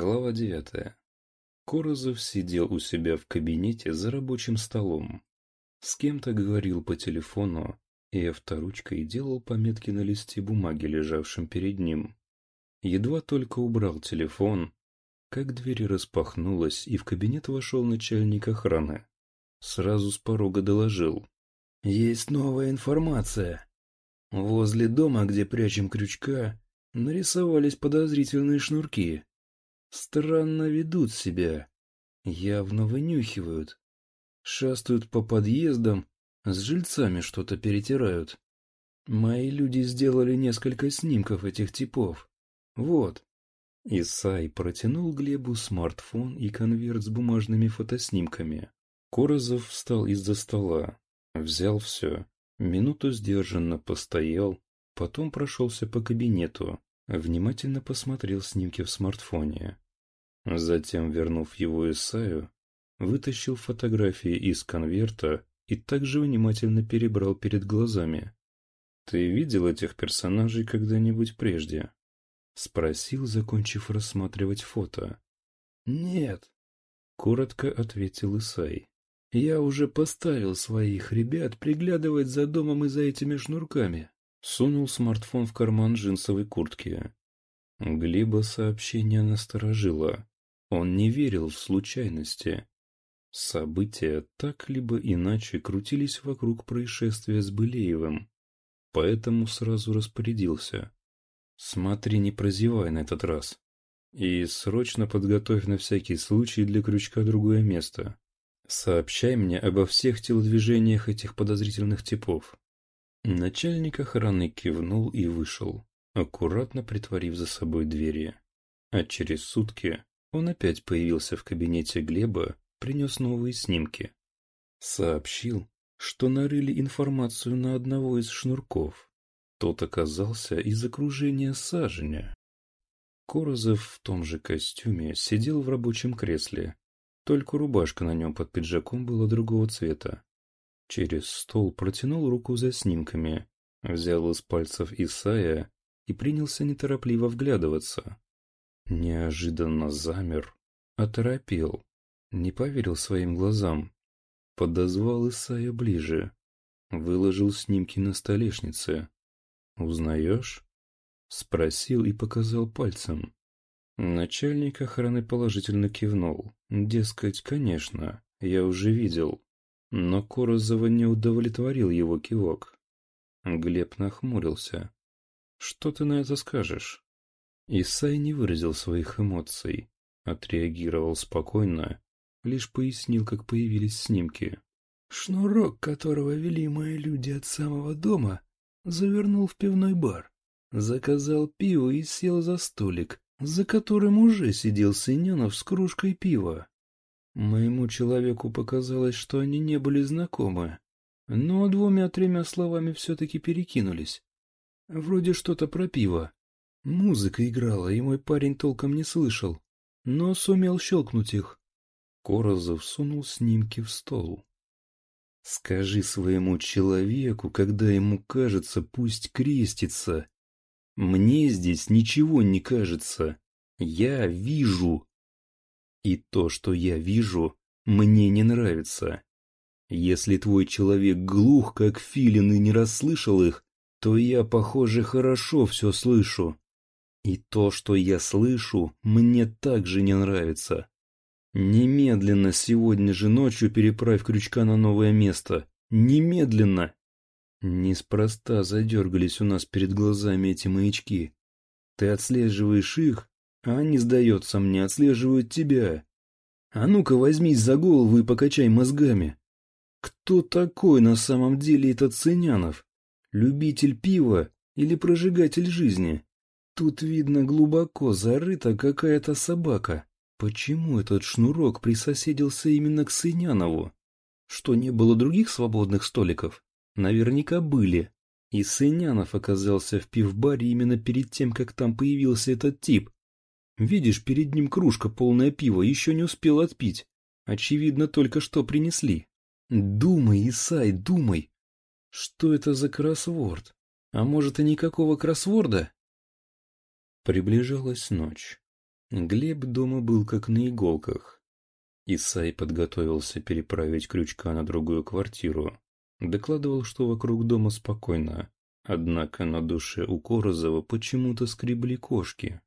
Глава девятая. Корозов сидел у себя в кабинете за рабочим столом. С кем-то говорил по телефону и авторучкой делал пометки на листе бумаги, лежавшем перед ним. Едва только убрал телефон, как дверь распахнулась, и в кабинет вошел начальник охраны. Сразу с порога доложил. «Есть новая информация. Возле дома, где прячем крючка, нарисовались подозрительные шнурки. Странно ведут себя. Явно вынюхивают. Шастают по подъездам, с жильцами что-то перетирают. Мои люди сделали несколько снимков этих типов. Вот. Исай протянул Глебу смартфон и конверт с бумажными фотоснимками. Корозов встал из-за стола, взял все, минуту сдержанно постоял, потом прошелся по кабинету, Внимательно посмотрел снимки в смартфоне. Затем, вернув его Исаю, вытащил фотографии из конверта и также внимательно перебрал перед глазами. «Ты видел этих персонажей когда-нибудь прежде?» Спросил, закончив рассматривать фото. «Нет», — коротко ответил Исай. «Я уже поставил своих ребят приглядывать за домом и за этими шнурками. Сунул смартфон в карман джинсовой куртки. Глеба сообщение насторожило. Он не верил в случайности. События так либо иначе крутились вокруг происшествия с Былеевым. Поэтому сразу распорядился. Смотри, не прозевай на этот раз. И срочно подготовь на всякий случай для крючка другое место. Сообщай мне обо всех телодвижениях этих подозрительных типов. Начальник охраны кивнул и вышел, аккуратно притворив за собой двери. А через сутки он опять появился в кабинете Глеба, принес новые снимки. Сообщил, что нарыли информацию на одного из шнурков. Тот оказался из окружения саженя. Корозов в том же костюме сидел в рабочем кресле, только рубашка на нем под пиджаком была другого цвета. Через стол протянул руку за снимками, взял из пальцев Исая и принялся неторопливо вглядываться. Неожиданно замер, оторопел, не поверил своим глазам. Подозвал Исая ближе, выложил снимки на столешнице. «Узнаешь?» Спросил и показал пальцем. Начальник охраны положительно кивнул. Дескать, конечно, я уже видел. Но Корозова не удовлетворил его кивок. Глеб нахмурился. «Что ты на это скажешь?» Исай не выразил своих эмоций, отреагировал спокойно, лишь пояснил, как появились снимки. «Шнурок, которого вели мои люди от самого дома, завернул в пивной бар, заказал пиво и сел за столик, за которым уже сидел Синянов с кружкой пива. Моему человеку показалось, что они не были знакомы, но двумя-тремя словами все-таки перекинулись. Вроде что-то про пиво. Музыка играла, и мой парень толком не слышал, но сумел щелкнуть их. Корозов сунул снимки в стол. «Скажи своему человеку, когда ему кажется, пусть крестится. Мне здесь ничего не кажется. Я вижу». И то, что я вижу, мне не нравится. Если твой человек глух, как филин, и не расслышал их, то я, похоже, хорошо все слышу. И то, что я слышу, мне также не нравится. Немедленно сегодня же ночью переправь крючка на новое место. Немедленно! Неспроста задергались у нас перед глазами эти маячки. Ты отслеживаешь их, а они, сдается мне, отслеживают тебя. А ну-ка возьмись за голову и покачай мозгами. Кто такой на самом деле этот Ценянов? Любитель пива или прожигатель жизни? Тут, видно, глубоко зарыта какая-то собака. Почему этот шнурок присоседился именно к Сынянову? Что, не было других свободных столиков? Наверняка были. И Сынянов оказался в пивбаре именно перед тем, как там появился этот тип. Видишь, перед ним кружка полная пива, еще не успел отпить. Очевидно, только что принесли. Думай, Исай, думай. Что это за кроссворд? А может и никакого кроссворда? Приближалась ночь. Глеб дома был как на иголках. Исай подготовился переправить крючка на другую квартиру. Докладывал, что вокруг дома спокойно, однако на душе у Корозова почему-то скребли кошки.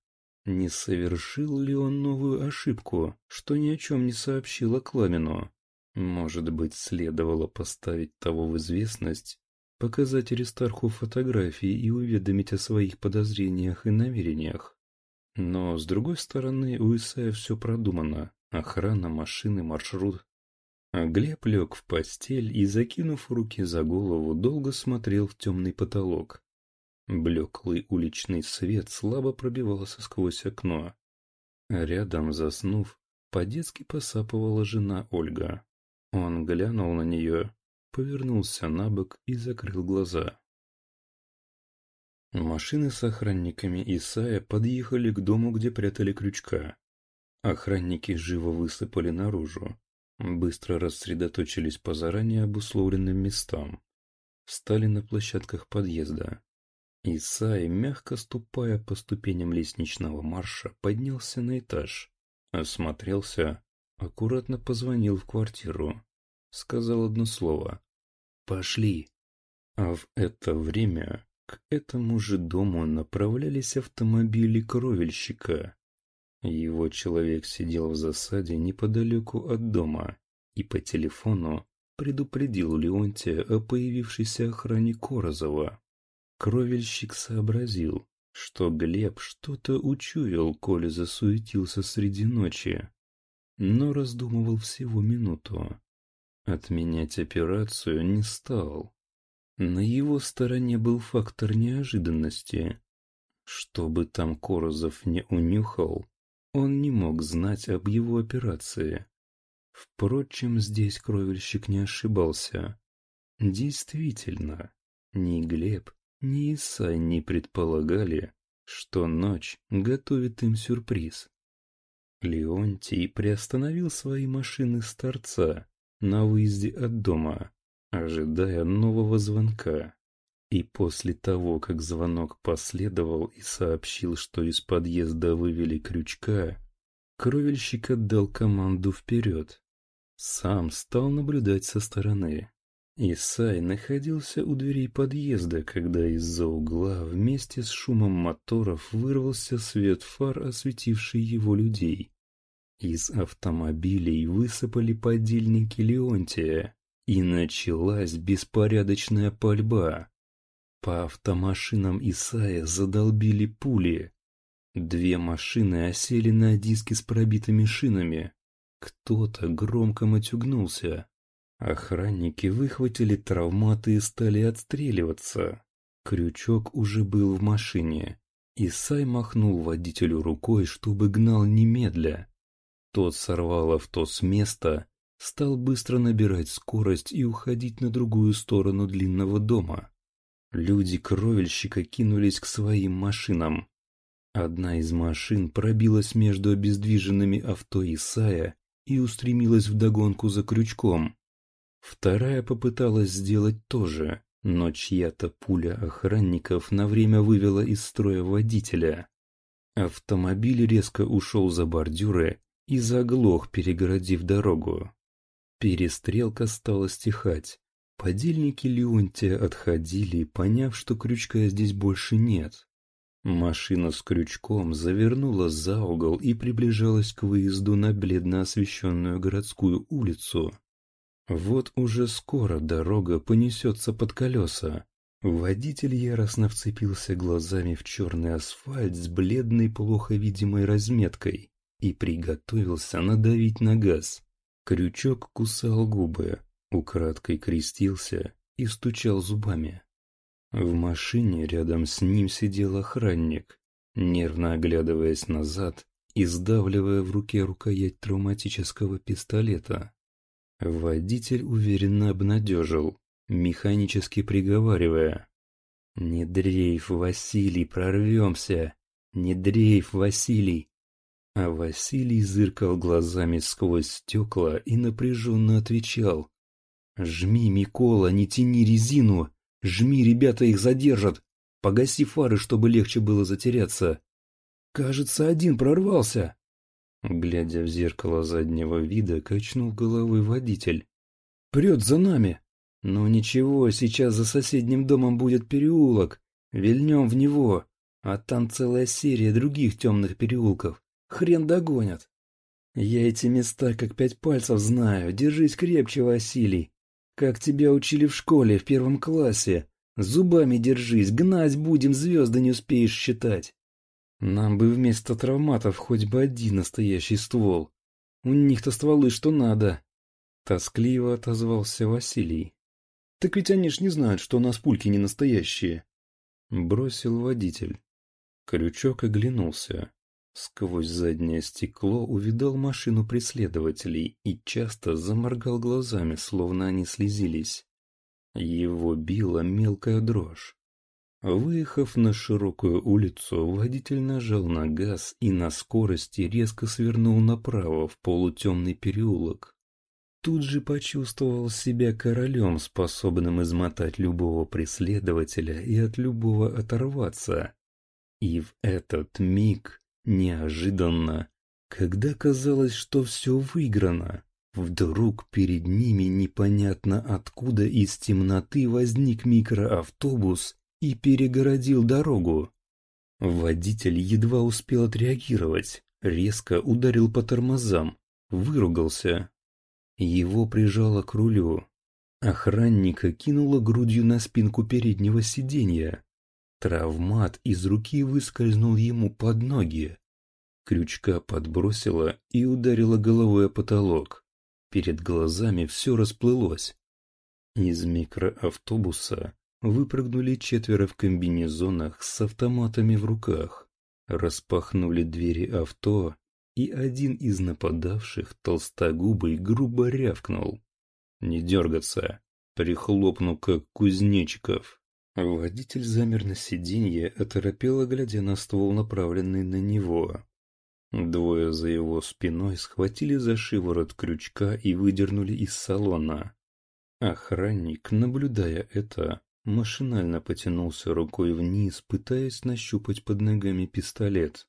Не совершил ли он новую ошибку, что ни о чем не сообщил Акламину? Может быть, следовало поставить того в известность, показать Аристарху фотографии и уведомить о своих подозрениях и намерениях. Но, с другой стороны, у Исая все продумано. Охрана, машины, маршрут. А Глеб лег в постель и, закинув руки за голову, долго смотрел в темный потолок. Блеклый уличный свет слабо пробивался сквозь окно. Рядом, заснув, по-детски посапывала жена Ольга. Он глянул на нее, повернулся на бок и закрыл глаза. Машины с охранниками Исая подъехали к дому, где прятали крючка. Охранники живо высыпали наружу, быстро рассредоточились по заранее обусловленным местам, встали на площадках подъезда. Исай, мягко ступая по ступеням лестничного марша, поднялся на этаж, осмотрелся, аккуратно позвонил в квартиру, сказал одно слово «Пошли». А в это время к этому же дому направлялись автомобили кровельщика. Его человек сидел в засаде неподалеку от дома и по телефону предупредил Леонтия о появившейся охране Корозова. Кровельщик сообразил, что Глеб что-то учуял, коли засуетился среди ночи, но раздумывал всего минуту. Отменять операцию не стал. На его стороне был фактор неожиданности. Что бы там Корозов не унюхал, он не мог знать об его операции. Впрочем, здесь кровельщик не ошибался. Действительно, ни Глеб, ни Исай не предполагали, что ночь готовит им сюрприз. Леонтий приостановил свои машины с торца на выезде от дома ожидая нового звонка. И после того, как звонок последовал и сообщил, что из подъезда вывели крючка, кровельщик отдал команду вперед. Сам стал наблюдать со стороны. Исай находился у дверей подъезда, когда из-за угла вместе с шумом моторов вырвался свет фар, осветивший его людей. Из автомобилей высыпали подельники Леонтия, и началась беспорядочная пальба. По автомашинам Исая задолбили пули. Две машины осели на диски с пробитыми шинами. Кто-то громко матюгнулся. Охранники выхватили травматы и стали отстреливаться. Крючок уже был в машине. Исай махнул водителю рукой, чтобы гнал немедля. Тот сорвал авто с места стал быстро набирать скорость и уходить на другую сторону длинного дома. Люди кровельщика кинулись к своим машинам. Одна из машин пробилась между обездвиженными авто Исая и устремилась вдогонку за крючком. Вторая попыталась сделать то же, но чья-то пуля охранников на время вывела из строя водителя. Автомобиль резко ушел за бордюры и заглох, перегородив дорогу. Перестрелка стала стихать. Подельники Леонтия отходили, поняв, что крючка здесь больше нет. Машина с крючком завернула за угол и приближалась к выезду на бледно освещенную городскую улицу. Вот уже скоро дорога понесется под колеса. Водитель яростно вцепился глазами в черный асфальт с бледной, плохо видимой разметкой и приготовился надавить на газ. Крючок кусал губы, украдкой крестился и стучал зубами. В машине рядом с ним сидел охранник, нервно оглядываясь назад и сдавливая в руке рукоять травматического пистолета. Водитель уверенно обнадежил, механически приговаривая. «Не дрейф, Василий, прорвемся! Не дрейф, Василий! А Василий зыркал глазами сквозь стекла и напряженно отвечал. «Жми, Микола, не тяни резину! Жми, ребята их задержат! Погаси фары, чтобы легче было затеряться!» Кажется, один прорвался. Глядя в зеркало заднего вида, качнул головой водитель. Прет за нами. Ну ничего, сейчас за соседним домом будет переулок. Вильнем в него. А там целая серия других темных переулков. Хрен догонят. Я эти места как пять пальцев знаю. Держись крепче, Василий. Как тебя учили в школе, в первом классе. Зубами держись, гнать будем, звезды не успеешь считать. Нам бы вместо травматов хоть бы один настоящий ствол. У них-то стволы что надо. Тоскливо отозвался Василий. Так ведь они ж не знают, что у нас пульки не настоящие. Бросил водитель. Крючок оглянулся. Сквозь заднее стекло увидал машину преследователей и часто заморгал глазами, словно они слезились. Его била мелкая дрожь. Выехав на широкую улицу, водитель нажал на газ и на скорости резко свернул направо в полутемный переулок. Тут же почувствовал себя королем, способным измотать любого преследователя и от любого оторваться. И в этот миг Неожиданно, когда казалось, что все выиграно, вдруг перед ними непонятно откуда из темноты возник микроавтобус и перегородил дорогу. Водитель едва успел отреагировать, резко ударил по тормозам, выругался. Его прижало к рулю. Охранника кинуло грудью на спинку переднего сиденья. Травмат из руки выскользнул ему под ноги. Крючка подбросила и ударила головой о потолок. Перед глазами все расплылось. Из микроавтобуса выпрыгнули четверо в комбинезонах с автоматами в руках. Распахнули двери авто, и один из нападавших, толстогубый, грубо рявкнул. «Не дергаться! Прихлопну, как кузнечиков!» Водитель замер на сиденье, оторопело глядя на ствол, направленный на него. Двое за его спиной схватили за шиворот крючка и выдернули из салона. Охранник, наблюдая это, машинально потянулся рукой вниз, пытаясь нащупать под ногами пистолет.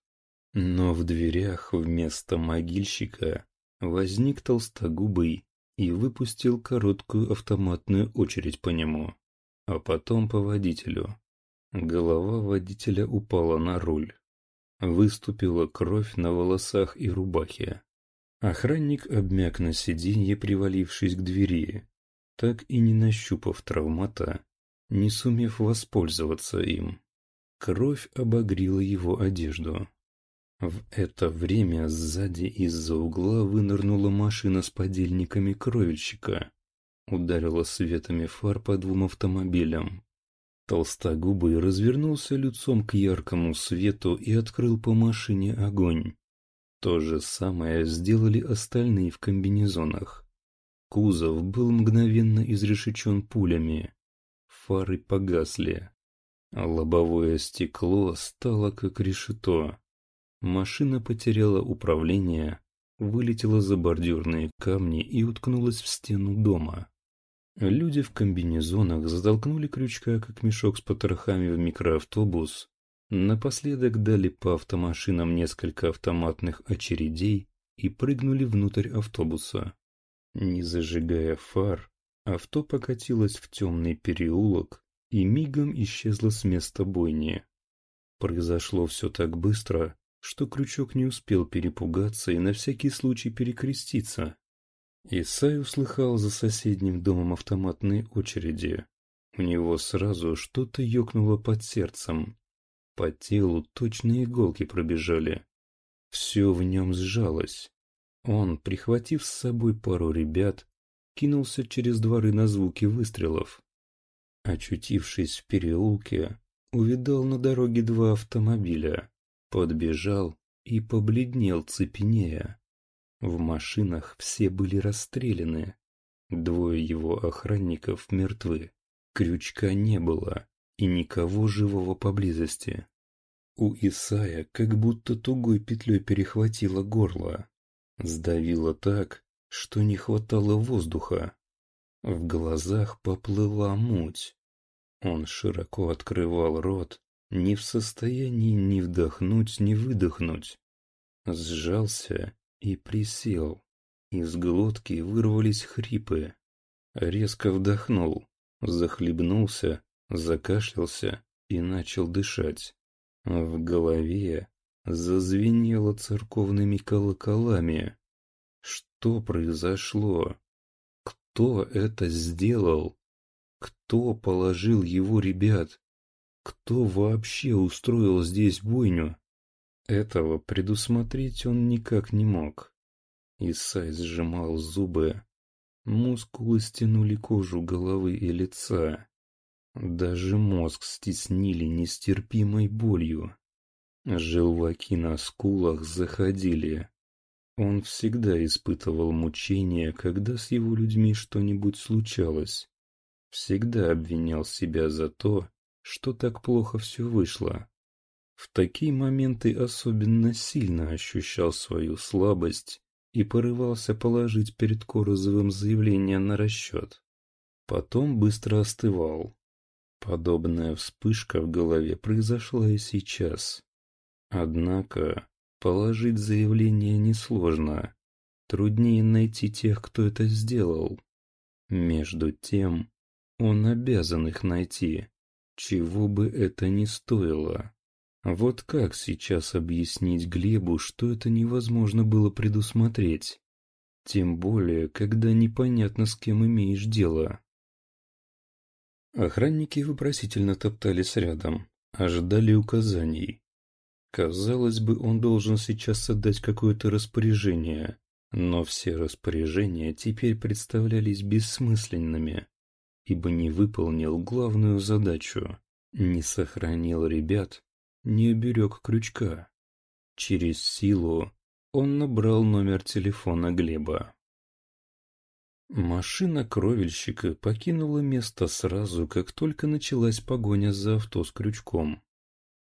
Но в дверях вместо могильщика возник толстогубый и выпустил короткую автоматную очередь по нему а потом по водителю. Голова водителя упала на руль. Выступила кровь на волосах и рубахе. Охранник обмяк на сиденье, привалившись к двери, так и не нащупав травмата, не сумев воспользоваться им. Кровь обогрила его одежду. В это время сзади из-за угла вынырнула машина с подельниками кровельщика ударила светами фар по двум автомобилям. Толстогубый развернулся лицом к яркому свету и открыл по машине огонь. То же самое сделали остальные в комбинезонах. Кузов был мгновенно изрешечен пулями. Фары погасли. Лобовое стекло стало как решето. Машина потеряла управление, вылетела за бордюрные камни и уткнулась в стену дома. Люди в комбинезонах затолкнули крючка, как мешок с потрохами в микроавтобус, напоследок дали по автомашинам несколько автоматных очередей и прыгнули внутрь автобуса. Не зажигая фар, авто покатилось в темный переулок и мигом исчезло с места бойни. Произошло все так быстро, что крючок не успел перепугаться и на всякий случай перекреститься. Исай услыхал за соседним домом автоматные очереди. У него сразу что-то ёкнуло под сердцем. По телу точно иголки пробежали. Все в нем сжалось. Он, прихватив с собой пару ребят, кинулся через дворы на звуки выстрелов. Очутившись в переулке, увидал на дороге два автомобиля, подбежал и побледнел цепенея. В машинах все были расстреляны. Двое его охранников мертвы. Крючка не было и никого живого поблизости. У Исая как будто тугой петлей перехватило горло. Сдавило так, что не хватало воздуха. В глазах поплыла муть. Он широко открывал рот, не в состоянии ни вдохнуть, ни выдохнуть. Сжался и присел. Из глотки вырвались хрипы. Резко вдохнул, захлебнулся, закашлялся и начал дышать. В голове зазвенело церковными колоколами. Что произошло? Кто это сделал? Кто положил его ребят? Кто вообще устроил здесь бойню? Этого предусмотреть он никак не мог. Исай сжимал зубы. Мускулы стянули кожу головы и лица. Даже мозг стеснили нестерпимой болью. Желваки на скулах заходили. Он всегда испытывал мучения, когда с его людьми что-нибудь случалось. Всегда обвинял себя за то, что так плохо все вышло. В такие моменты особенно сильно ощущал свою слабость и порывался положить перед Корозовым заявление на расчет. Потом быстро остывал. Подобная вспышка в голове произошла и сейчас. Однако положить заявление несложно. Труднее найти тех, кто это сделал. Между тем, он обязан их найти, чего бы это ни стоило. Вот как сейчас объяснить Глебу, что это невозможно было предусмотреть? Тем более, когда непонятно, с кем имеешь дело. Охранники вопросительно топтались рядом, ожидали указаний. Казалось бы, он должен сейчас отдать какое-то распоряжение, но все распоряжения теперь представлялись бессмысленными, ибо не выполнил главную задачу, не сохранил ребят, не уберег крючка. Через силу он набрал номер телефона Глеба. Машина кровельщика покинула место сразу, как только началась погоня за авто с крючком.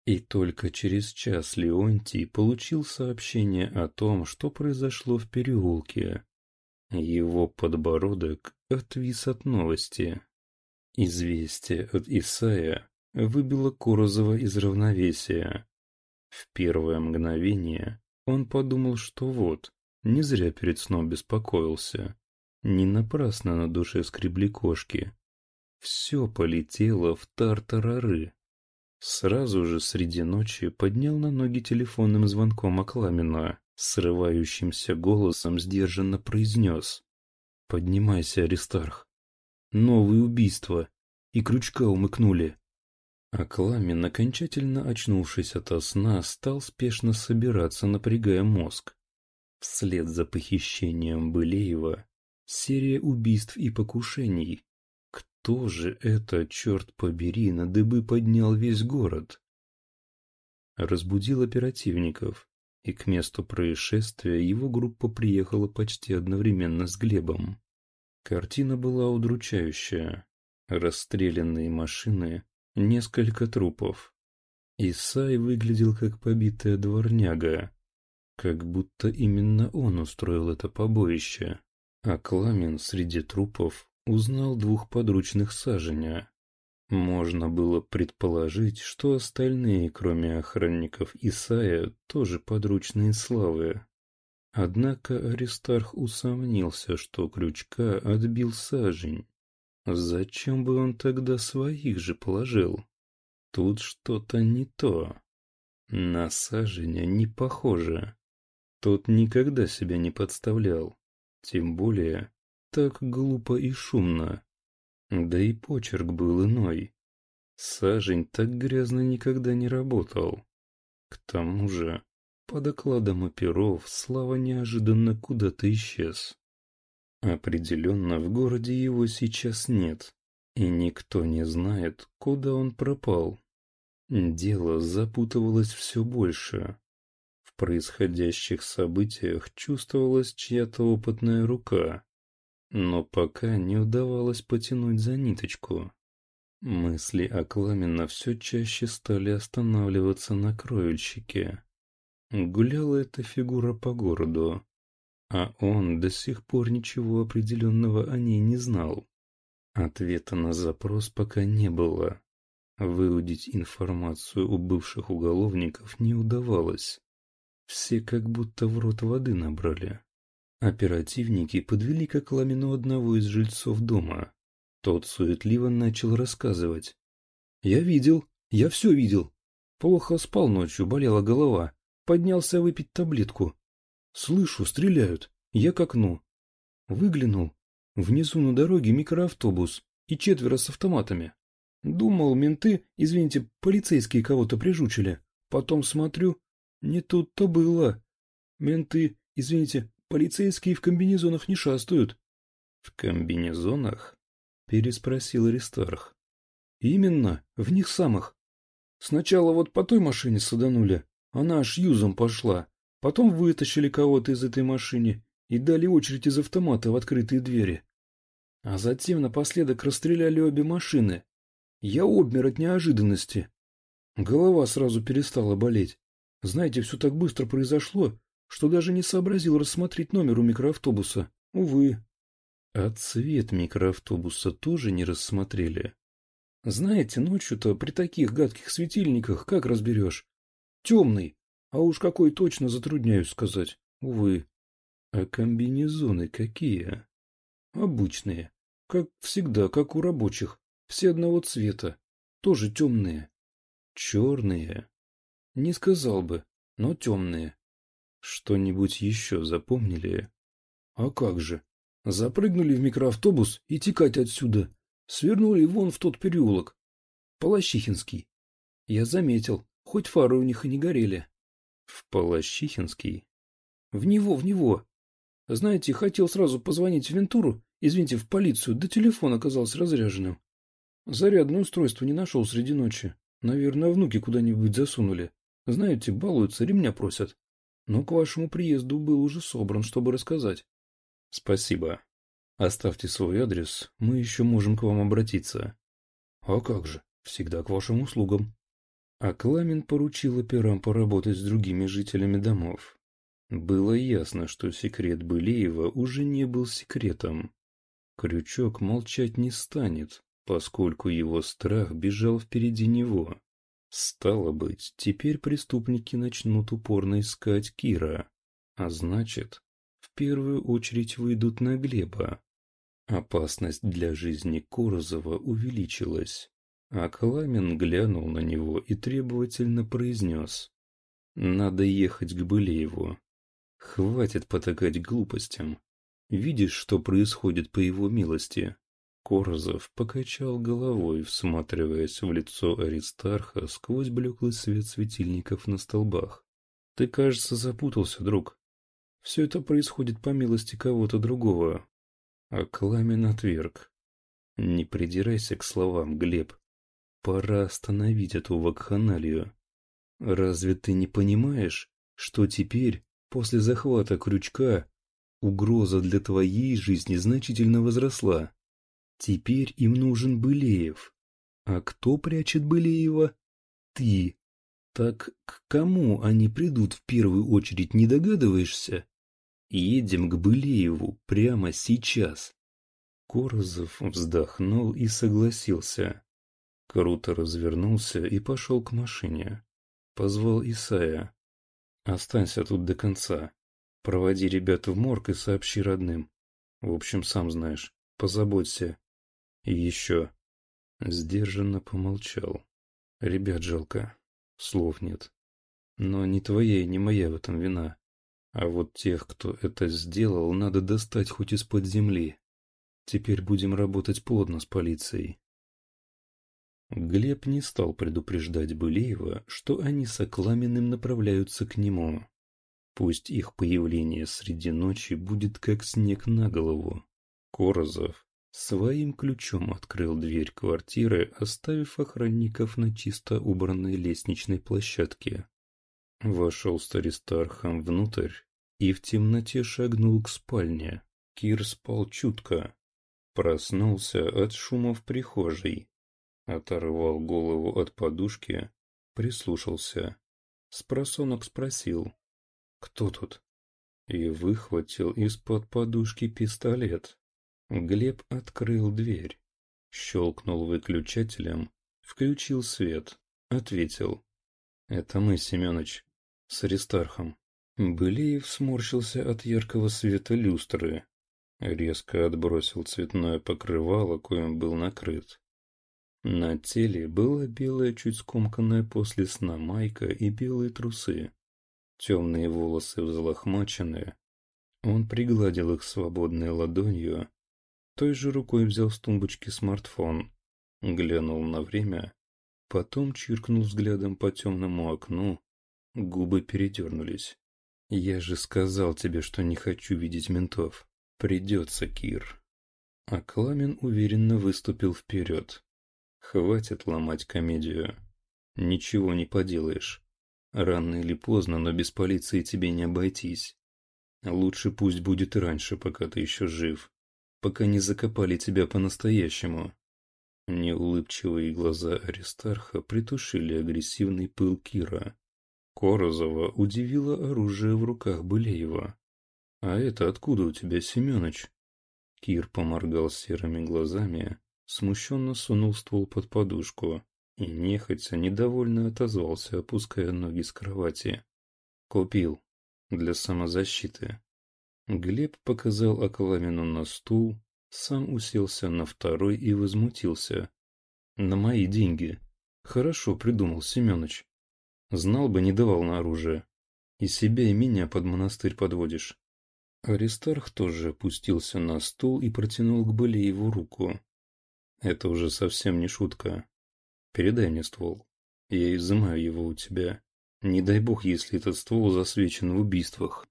И только через час Леонтий получил сообщение о том, что произошло в переулке. Его подбородок отвис от новости. Известие от Исая выбило Корозова из равновесия. В первое мгновение он подумал, что вот, не зря перед сном беспокоился. Не напрасно на душе скребли кошки. Все полетело в тартарары. Сразу же среди ночи поднял на ноги телефонным звонком Акламина, срывающимся голосом сдержанно произнес. «Поднимайся, Аристарх. Новые убийства. И крючка умыкнули». Акламин, окончательно очнувшись ото сна, стал спешно собираться, напрягая мозг. Вслед за похищением Былеева Серия убийств и покушений. Кто же это, черт побери, на дыбы поднял весь город? Разбудил оперативников, и к месту происшествия его группа приехала почти одновременно с Глебом. Картина была удручающая. Расстрелянные машины, несколько трупов. Исай выглядел как побитая дворняга, как будто именно он устроил это побоище. А Кламен среди трупов узнал двух подручных саженя. Можно было предположить, что остальные, кроме охранников Исая, тоже подручные славы. Однако Аристарх усомнился, что Крючка отбил сажень. Зачем бы он тогда своих же положил? Тут что-то не то. На саженя не похоже. Тот никогда себя не подставлял. Тем более, так глупо и шумно. Да и почерк был иной. Сажень так грязно никогда не работал. К тому же, по докладам оперов, Слава неожиданно куда-то исчез. Определенно, в городе его сейчас нет, и никто не знает, куда он пропал. Дело запутывалось все больше происходящих событиях чувствовалась чья-то опытная рука, но пока не удавалось потянуть за ниточку. Мысли о Кламена все чаще стали останавливаться на кровельщике. Гуляла эта фигура по городу, а он до сих пор ничего определенного о ней не знал. Ответа на запрос пока не было. Выудить информацию у бывших уголовников не удавалось. Все как будто в рот воды набрали. Оперативники подвели к Акламину одного из жильцов дома. Тот суетливо начал рассказывать. «Я видел, я все видел. Плохо спал ночью, болела голова. Поднялся выпить таблетку. Слышу, стреляют. Я к окну. Выглянул. Внизу на дороге микроавтобус и четверо с автоматами. Думал, менты, извините, полицейские кого-то прижучили. Потом смотрю, не тут-то было. Менты, извините, полицейские в комбинезонах не шастают. — В комбинезонах? — переспросил Аристарх. — Именно, в них самых. Сначала вот по той машине саданули, она аж юзом пошла. Потом вытащили кого-то из этой машины и дали очередь из автомата в открытые двери. А затем напоследок расстреляли обе машины, я обмер от неожиданности. Голова сразу перестала болеть. Знаете, все так быстро произошло, что даже не сообразил рассмотреть номер у микроавтобуса. Увы. А цвет микроавтобуса тоже не рассмотрели. Знаете, ночью-то при таких гадких светильниках как разберешь? Темный. А уж какой точно затрудняюсь сказать. Увы. А комбинезоны какие? Обычные. Как всегда, как у рабочих. Все одного цвета, тоже темные. Черные? Не сказал бы, но темные. Что-нибудь еще запомнили? А как же? Запрыгнули в микроавтобус и текать отсюда. Свернули вон в тот переулок. Полощихинский. Я заметил, хоть фары у них и не горели. В Полощихинский? В него, в него. Знаете, хотел сразу позвонить в Вентуру, извините, в полицию, да телефон оказался разряженным. Зарядное устройство не нашел среди ночи. Наверное, внуки куда-нибудь засунули. Знаете, балуются, ремня просят. Но к вашему приезду был уже собран, чтобы рассказать. Спасибо. Оставьте свой адрес, мы еще можем к вам обратиться. А как же, всегда к вашим услугам. А Кламен поручил операм поработать с другими жителями домов. Было ясно, что секрет Былеева уже не был секретом. Крючок молчать не станет, поскольку его страх бежал впереди него. Стало быть, теперь преступники начнут упорно искать Кира, а значит, в первую очередь выйдут на Глеба. Опасность для жизни Корозова увеличилась, а Кламен глянул на него и требовательно произнес. «Надо ехать к Былееву. Хватит потакать глупостям. Видишь, что происходит по его милости?» Корзов покачал головой, всматриваясь в лицо Аристарха сквозь блеклый свет светильников на столбах. «Ты, кажется, запутался, друг. Все это происходит по милости кого-то другого». А Кламен отверг. «Не придирайся к словам, Глеб. Пора остановить эту вакханалию. Разве ты не понимаешь, что теперь, после захвата крючка, угроза для твоей жизни значительно возросла?» Теперь им нужен Былеев. А кто прячет Былеева? Ты. Так к кому они придут в первую очередь, не догадываешься? Едем к Былееву прямо сейчас. Корозов вздохнул и согласился. Круто развернулся и пошел к машине. Позвал Исая. «Останься тут до конца. Проводи ребят в морг и сообщи родным. В общем, сам знаешь, позаботься. И еще. Сдержанно помолчал. Ребят жалко. Слов нет. Но ни твоя ни моя в этом вина. А вот тех, кто это сделал, надо достать хоть из-под земли. Теперь будем работать плотно с полицией. Глеб не стал предупреждать Былеева, что они с Окламенным направляются к нему. Пусть их появление среди ночи будет как снег на голову. Корозов Своим ключом открыл дверь квартиры, оставив охранников на чисто убранной лестничной площадке. Вошел старистархом внутрь и в темноте шагнул к спальне. Кир спал чутко. Проснулся от шума в прихожей. Оторвал голову от подушки, прислушался. Спросонок спросил. «Кто тут?» И выхватил из-под подушки пистолет. Глеб открыл дверь, щелкнул выключателем, Включил свет. Ответил. «Это мы, Семёныч. С Аристархом». Былиев сморщился от яркого света люстры. Резко отбросил цветное покрывало, коим был накрыт. На теле была белая, чуть скомканная после сна майка и белые трусы. Темные волосы взлохмаченные. Он пригладил их свободной ладонью. Той же рукой взял с тумбочки смартфон. Глянул на время. Потом чиркнул взглядом по темному окну. Губы передернулись. «Я же сказал тебе, что не хочу видеть ментов. Придется, Кир». А Кламен уверенно выступил вперед. «Хватит ломать комедию. Ничего не поделаешь. Рано или поздно, но без полиции тебе не обойтись. Лучше пусть будет раньше, пока ты еще жив. Пока не закопали тебя по-настоящему». Неулыбчивые глаза Аристарха притушили агрессивный пыл Кира. Корозова удивило оружие в руках Былеева. «А это откуда у тебя, Семёныч?» Кир поморгал серыми глазами, смущенно сунул ствол под подушку и нехотя недовольно отозвался, опуская ноги с кровати. «Купил. Для самозащиты». Глеб показал Акаламину на стул, сам уселся на второй и возмутился. «На мои деньги. Хорошо придумал, Семёныч. Знал бы, не давал на оружие. И себя, и меня под монастырь подводишь». Аристарх тоже опустился на стул и протянул к Былееву руку. «Это уже совсем не шутка. Передай мне ствол. Я изымаю его у тебя. Не дай бог, если этот ствол засвечен в убийствах.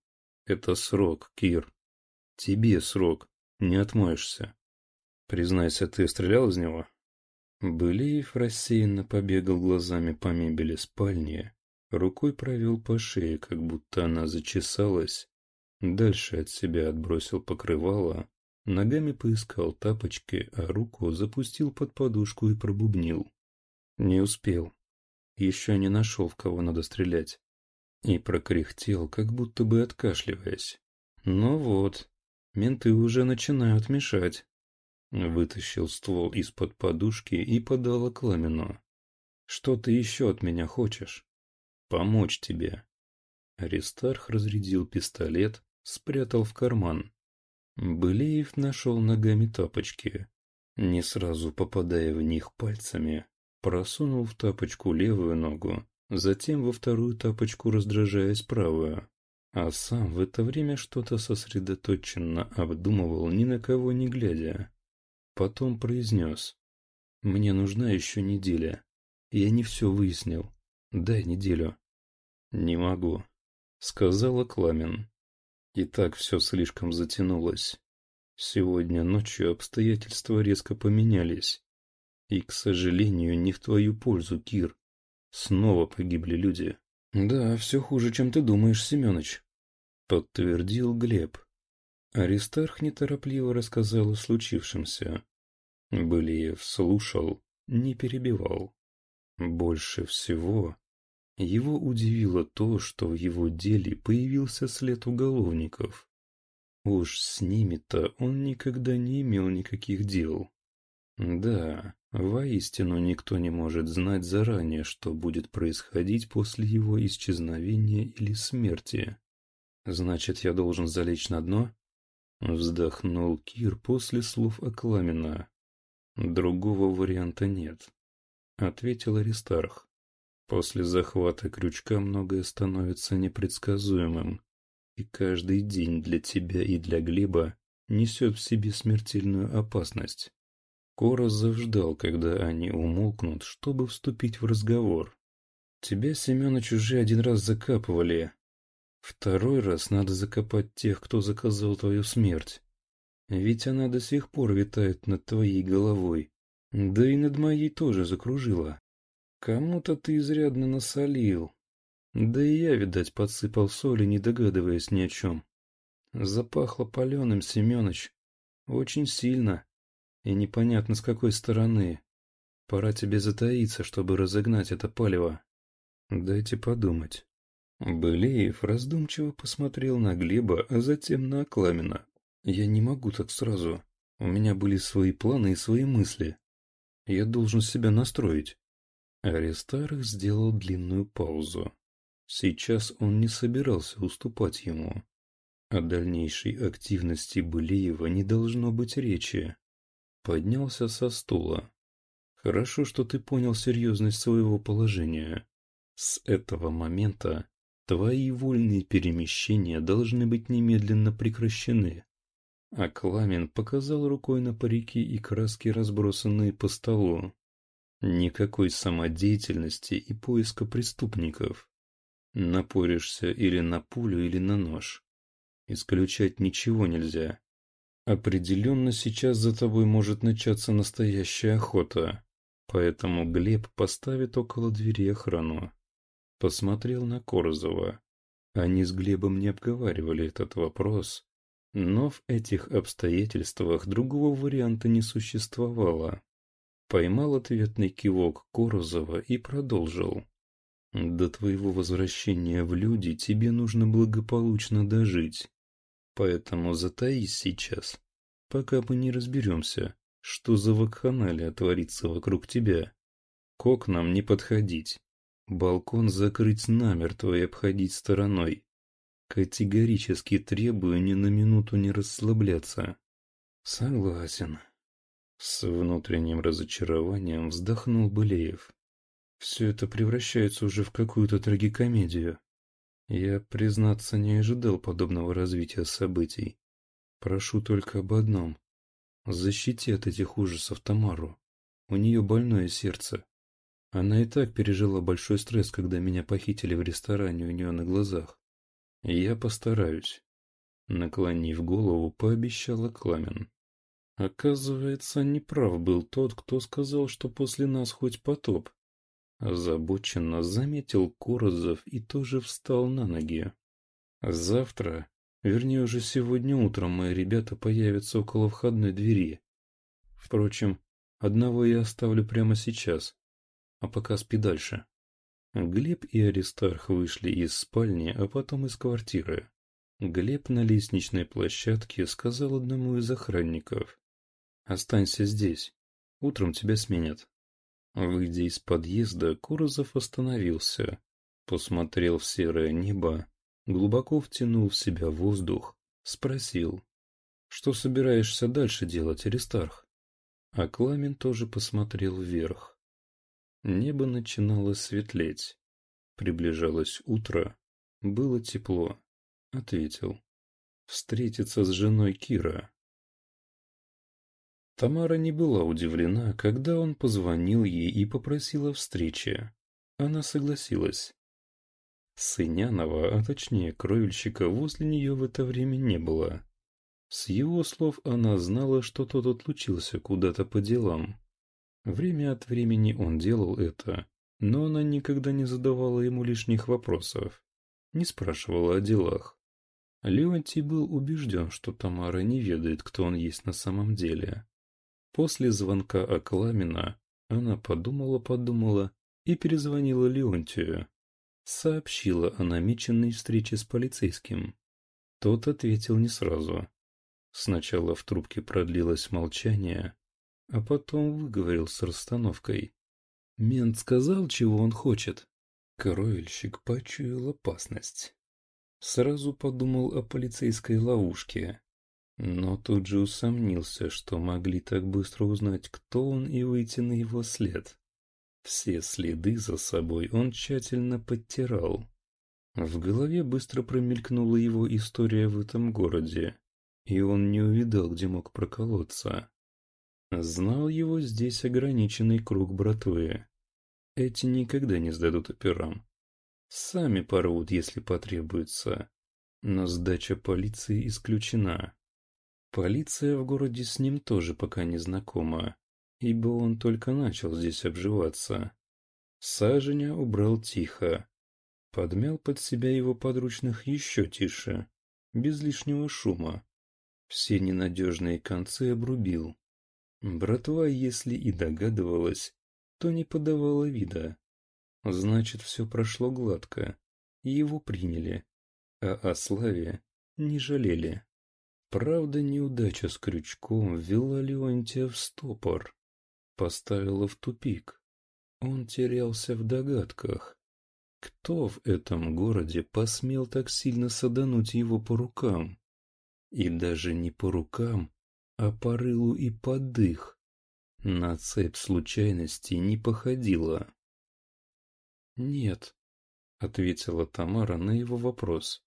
Это срок, Кир. Тебе срок. Не отмоешься. Признайся, ты стрелял из него?» Былиев рассеянно побегал глазами по мебели спальни, рукой провел по шее, как будто она зачесалась, дальше от себя отбросил покрывало, ногами поискал тапочки, а руку запустил под подушку и пробубнил. Не успел. Еще не нашел, в кого надо стрелять. И прокряхтел, как будто бы откашливаясь. Ну вот, менты уже начинают мешать. Вытащил ствол из-под подушки и подал к ламину. «Что ты еще от меня хочешь?» «Помочь тебе». Аристарх разрядил пистолет, спрятал в карман. Былеев нашел ногами тапочки. Не сразу попадая в них пальцами, просунул в тапочку левую ногу, затем во вторую тапочку раздражаясь правую, а сам в это время что-то сосредоточенно обдумывал, ни на кого не глядя. Потом произнес. «Мне нужна еще неделя. Я не все выяснил. Дай неделю». «Не могу», — сказала Кламен. И так все слишком затянулось. Сегодня ночью обстоятельства резко поменялись. И, к сожалению, не в твою пользу, Кир. Снова погибли люди. Да, все хуже, чем ты думаешь, Семенович. Подтвердил Глеб. Аристарх неторопливо рассказал о случившемся. Былиев слушал, не перебивал. Больше всего его удивило то, что в его деле появился след уголовников. Уж с ними-то он никогда не имел никаких дел. Да, воистину никто не может знать заранее, что будет происходить после его исчезновения или смерти. Значит, я должен залечь на дно? Вздохнул Кир после слов Акламина. Другого варианта нет, ответил Аристарх. После захвата крючка многое становится непредсказуемым, и каждый день для тебя и для Глеба несет в себе смертельную опасность. Корозов ждал, когда они умолкнут, чтобы вступить в разговор. Тебя, Семенович, уже один раз закапывали, Второй раз надо закопать тех, кто заказал твою смерть. Ведь она до сих пор витает над твоей головой. Да и над моей тоже закружила. Кому-то ты изрядно насолил. Да и я, видать, подсыпал соли, не догадываясь ни о чем. Запахло паленым, Семенович. Очень сильно. И непонятно с какой стороны. Пора тебе затаиться, чтобы разогнать это палево. Дайте подумать. Былеев раздумчиво посмотрел на Глеба, а затем на Акламина. «Я не могу так сразу. У меня были свои планы и свои мысли. Я должен себя настроить. Аристарх сделал длинную паузу. Сейчас он не собирался уступать ему. О дальнейшей активности Былеева не должно быть речи. Поднялся со стула. Хорошо, что ты понял серьезность своего положения. С этого момента твои вольные перемещения должны быть немедленно прекращены. А Кламен показал рукой на парики и краски, разбросанные по столу. Никакой самодеятельности и поиска преступников. Напоришься или на пулю, или на нож. Исключать ничего нельзя. Определенно сейчас за тобой может начаться настоящая охота. Поэтому Глеб поставит около двери охрану. Посмотрел на Корозова. Они с Глебом не обговаривали этот вопрос, но в этих обстоятельствах другого варианта не существовало. Поймал ответный кивок Корозова и продолжил. До твоего возвращения в люди тебе нужно благополучно дожить. Поэтому затаись сейчас, пока мы не разберемся, что за вакханалия творится вокруг тебя. К окнам не подходить. Балкон закрыть намертво и обходить стороной. Категорически требую ни на минуту не расслабляться. Согласен. С внутренним разочарованием вздохнул Былеев. Все это превращается уже в какую-то трагикомедию. Я, признаться, не ожидал подобного развития событий. Прошу только об одном. Защити от этих ужасов Тамару. У нее больное сердце. Она и так пережила большой стресс, когда меня похитили в ресторане у нее на глазах. Я постараюсь. Наклонив голову, пообещала Кламен. Оказывается, неправ был тот, кто сказал, что после нас хоть потоп. Озабоченно заметил Корозов и тоже встал на ноги. Завтра, вернее уже сегодня утром, мои ребята появятся около входной двери. Впрочем, одного я оставлю прямо сейчас, а пока спи дальше. Глеб и Аристарх вышли из спальни, а потом из квартиры. Глеб на лестничной площадке сказал одному из охранников. «Останься здесь. Утром тебя сменят». Выйдя из подъезда, Курозов остановился, посмотрел в серое небо, глубоко втянул в себя воздух, спросил, «Что собираешься дальше делать, Аристарх?» А Кламен тоже посмотрел вверх. Небо начинало светлеть. Приближалось утро, было тепло. Ответил, «Встретиться с женой Кира». Тамара не была удивлена, когда он позвонил ей и попросила встречи. Она согласилась. Сынянова, а точнее кровельщика, возле нее в это время не было. С его слов она знала, что тот отлучился куда-то по делам. Время от времени он делал это, но она никогда не задавала ему лишних вопросов, не спрашивала о делах. Леонтий был убежден, что Тамара не ведает, кто он есть на самом деле. После звонка Акламина она подумала-подумала и перезвонила Леонтию. Сообщила о намеченной встрече с полицейским. Тот ответил не сразу. Сначала в трубке продлилось молчание, а потом выговорил с расстановкой. Мент сказал, чего он хочет. Кровельщик почуял опасность. Сразу подумал о полицейской ловушке. Но тут же усомнился, что могли так быстро узнать, кто он, и выйти на его след. Все следы за собой он тщательно подтирал. В голове быстро промелькнула его история в этом городе, и он не увидал, где мог проколоться. Знал его здесь ограниченный круг братвы. Эти никогда не сдадут операм. Сами порвут, если потребуется. Но сдача полиции исключена. Полиция в городе с ним тоже пока не знакома, ибо он только начал здесь обживаться. Саженя убрал тихо. Подмял под себя его подручных еще тише, без лишнего шума. Все ненадежные концы обрубил. Братва, если и догадывалась, то не подавала вида. Значит, все прошло гладко, его приняли, а о славе не жалели. Правда, неудача с крючком ввела Леонтия в стопор, поставила в тупик. Он терялся в догадках. Кто в этом городе посмел так сильно садануть его по рукам? И даже не по рукам, а по рылу и под дых. На цепь случайностей не походила. «Нет», — ответила Тамара на его вопрос.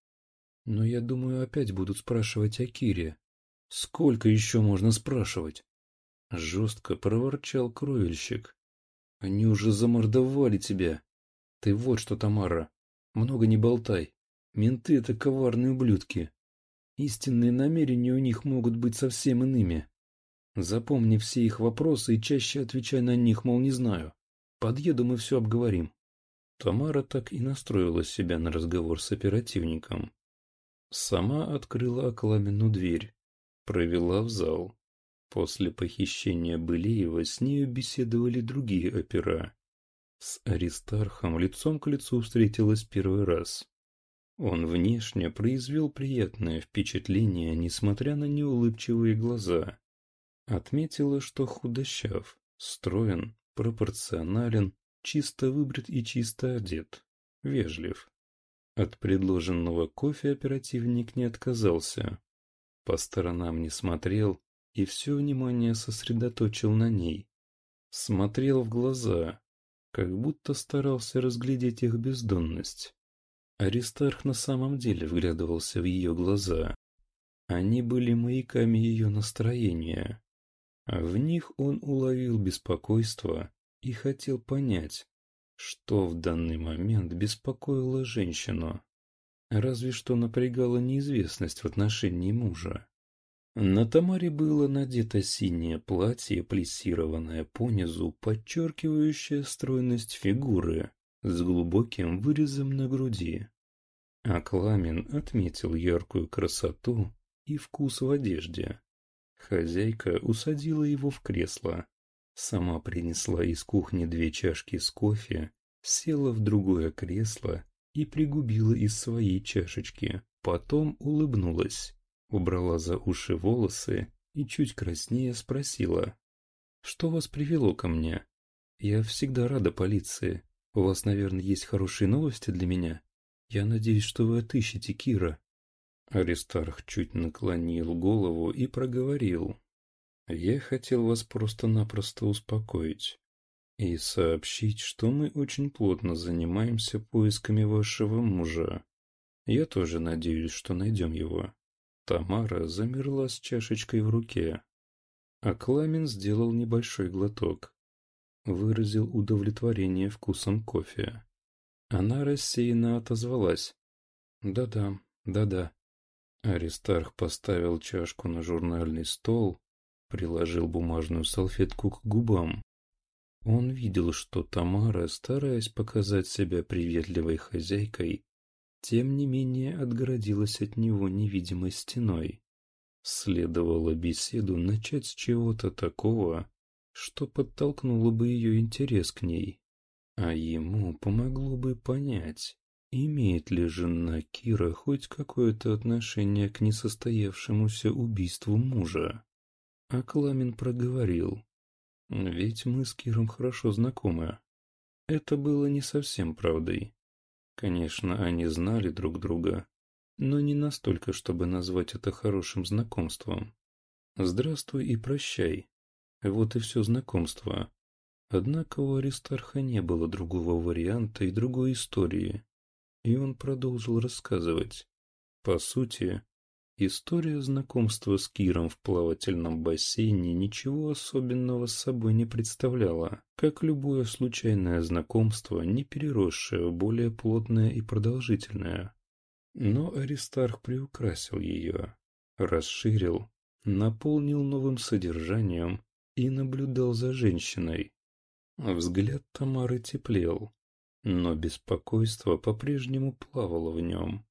«Но я думаю, опять будут спрашивать о Кире. Сколько еще можно спрашивать?» Жестко проворчал кровельщик. «Они уже замордовали тебя. Ты вот что, Тамара, много не болтай. Менты — это коварные ублюдки. Истинные намерения у них могут быть совсем иными. Запомни все их вопросы и чаще отвечай на них, мол, не знаю. Подъеду, мы все обговорим. Тамара так и настроила себя на разговор с оперативником. Сама открыла окламенную дверь, провела в зал. После похищения Былеева с нею беседовали другие опера. С Аристархом лицом к лицу встретилась первый раз. Он внешне произвел приятное впечатление, несмотря на неулыбчивые глаза. Отметила, что худощав, строен, пропорционален, чисто выбрит и чисто одет, вежлив. От предложенного кофе оперативник не отказался. По сторонам не смотрел и все внимание сосредоточил на ней. Смотрел в глаза, как будто старался разглядеть их бездонность. Аристарх на самом деле вглядывался в ее глаза. Они были маяками ее настроения. А в них он уловил беспокойство и хотел понять, что в данный момент беспокоило женщину. Разве что напрягала неизвестность в отношении мужа. На Тамаре было надето синее платье, плессированное понизу, подчеркивающее стройность фигуры, с глубоким вырезом на груди. Акламин отметил яркую красоту и вкус в одежде. Хозяйка усадила его в кресло, сама принесла из кухни две чашки с кофе, села в другое кресло и пригубила из своей чашечки, потом улыбнулась, убрала за уши волосы и чуть краснее спросила. «Что вас привело ко мне? Я всегда рада полиции. У вас, наверное, есть хорошие новости для меня? Я надеюсь, что вы отыщете Кира». Аристарх чуть наклонил голову и проговорил. «Я хотел вас просто-напросто успокоить и сообщить, что мы очень плотно занимаемся поисками вашего мужа. Я тоже надеюсь, что найдем его». Тамара замерла с чашечкой в руке. А Кламен сделал небольшой глоток выразил удовлетворение вкусом кофе. Она рассеянно отозвалась. «Да-да, да-да». Аристарх поставил чашку на журнальный стол, приложил бумажную салфетку к губам. Он видел, что Тамара, стараясь показать себя приветливой хозяйкой, тем не менее отгородилась от него невидимой стеной. Следовало беседу начать с чего-то такого, что подтолкнуло бы ее интерес к ней, а ему помогло бы понять, имеет ли жена Кира хоть какое-то отношение к несостоявшемуся убийству мужа. А Кламен проговорил, ведь мы с Киром хорошо знакомы. Это было не совсем правдой. Конечно, они знали друг друга, но не настолько, чтобы назвать это хорошим знакомством. Здравствуй и прощай. Вот и все знакомство. Однако у Аристарха не было другого варианта и другой истории. И он продолжил рассказывать. По сути, история знакомства с Киром в плавательном бассейне ничего особенного собой не представляла, как любое случайное знакомство, не переросшее в более плотное и продолжительное. Но Аристарх приукрасил ее, расширил, наполнил новым содержанием и наблюдал за женщиной. Взгляд Тамары теплел, но беспокойство по-прежнему плавало в нем.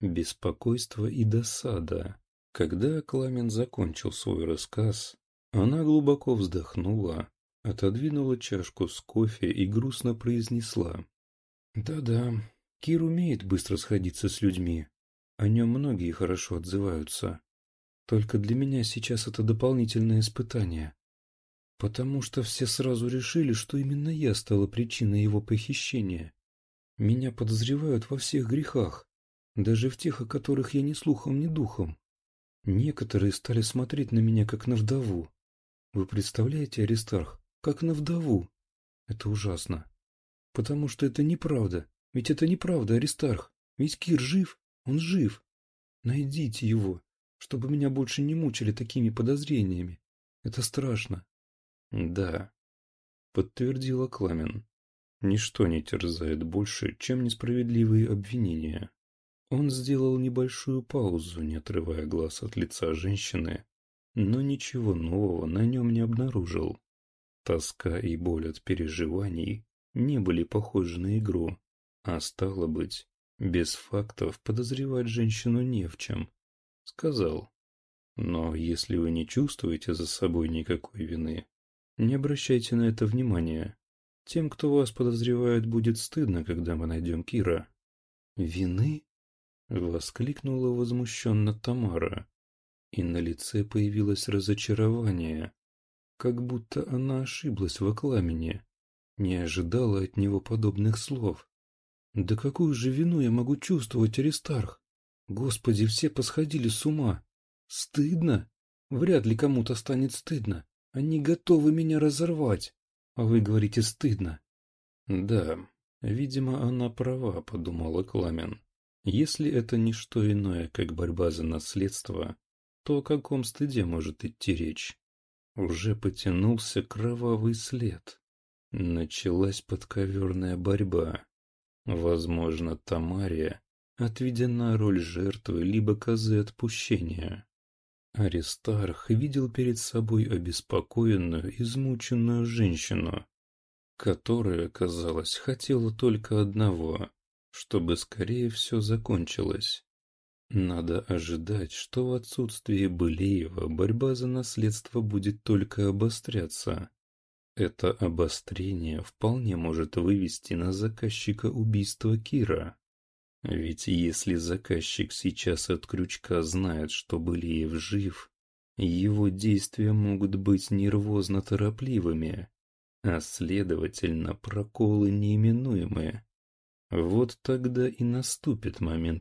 Беспокойство и досада. Когда Кламен закончил свой рассказ, она глубоко вздохнула, отодвинула чашку с кофе и грустно произнесла. «Да-да, Кир умеет быстро сходиться с людьми. О нем многие хорошо отзываются. Только для меня сейчас это дополнительное испытание. Потому что все сразу решили, что именно я стала причиной его похищения. Меня подозревают во всех грехах, даже в тех, о которых я ни слухом, ни духом. Некоторые стали смотреть на меня, как на вдову. Вы представляете, Аристарх, как на вдову? Это ужасно. Потому что это неправда. Ведь это неправда, Аристарх. Ведь Кир жив, он жив. Найдите его, чтобы меня больше не мучили такими подозрениями. Это страшно. Да, подтвердила Кламен. Ничто не терзает больше, чем несправедливые обвинения. Он сделал небольшую паузу, не отрывая глаз от лица женщины, но ничего нового на нем не обнаружил. Тоска и боль от переживаний не были похожи на игру, а стало быть, без фактов подозревать женщину не в чем. Сказал. Но если вы не чувствуете за собой никакой вины, не обращайте на это внимания. Тем, кто вас подозревает, будет стыдно, когда мы найдем Кира. Вины? Воскликнула возмущенно Тамара. И на лице появилось разочарование, как будто она ошиблась в окламине, не ожидала от него подобных слов. Да какую же вину я могу чувствовать, Аристарх? Господи, все посходили с ума. Стыдно? Вряд ли кому-то станет стыдно. Они готовы меня разорвать. А вы говорите стыдно. Да, видимо, она права, подумала Кламен. Если это не что иное, как борьба за наследство, то о каком стыде может идти речь? Уже потянулся кровавый след. Началась подковерная борьба. Возможно, Тамария отведена роль жертвы либо козы отпущения. Аристарх видел перед собой обеспокоенную, измученную женщину, которая, казалось, хотела только одного, чтобы скорее все закончилось. Надо ожидать, что в отсутствии Былеева борьба за наследство будет только обостряться. Это обострение вполне может вывести на заказчика убийства Кира. Ведь если заказчик сейчас от крючка знает, что Былиев жив, его действия могут быть нервозно-торопливыми, а следовательно проколы неименуемые. Вот тогда и наступит момент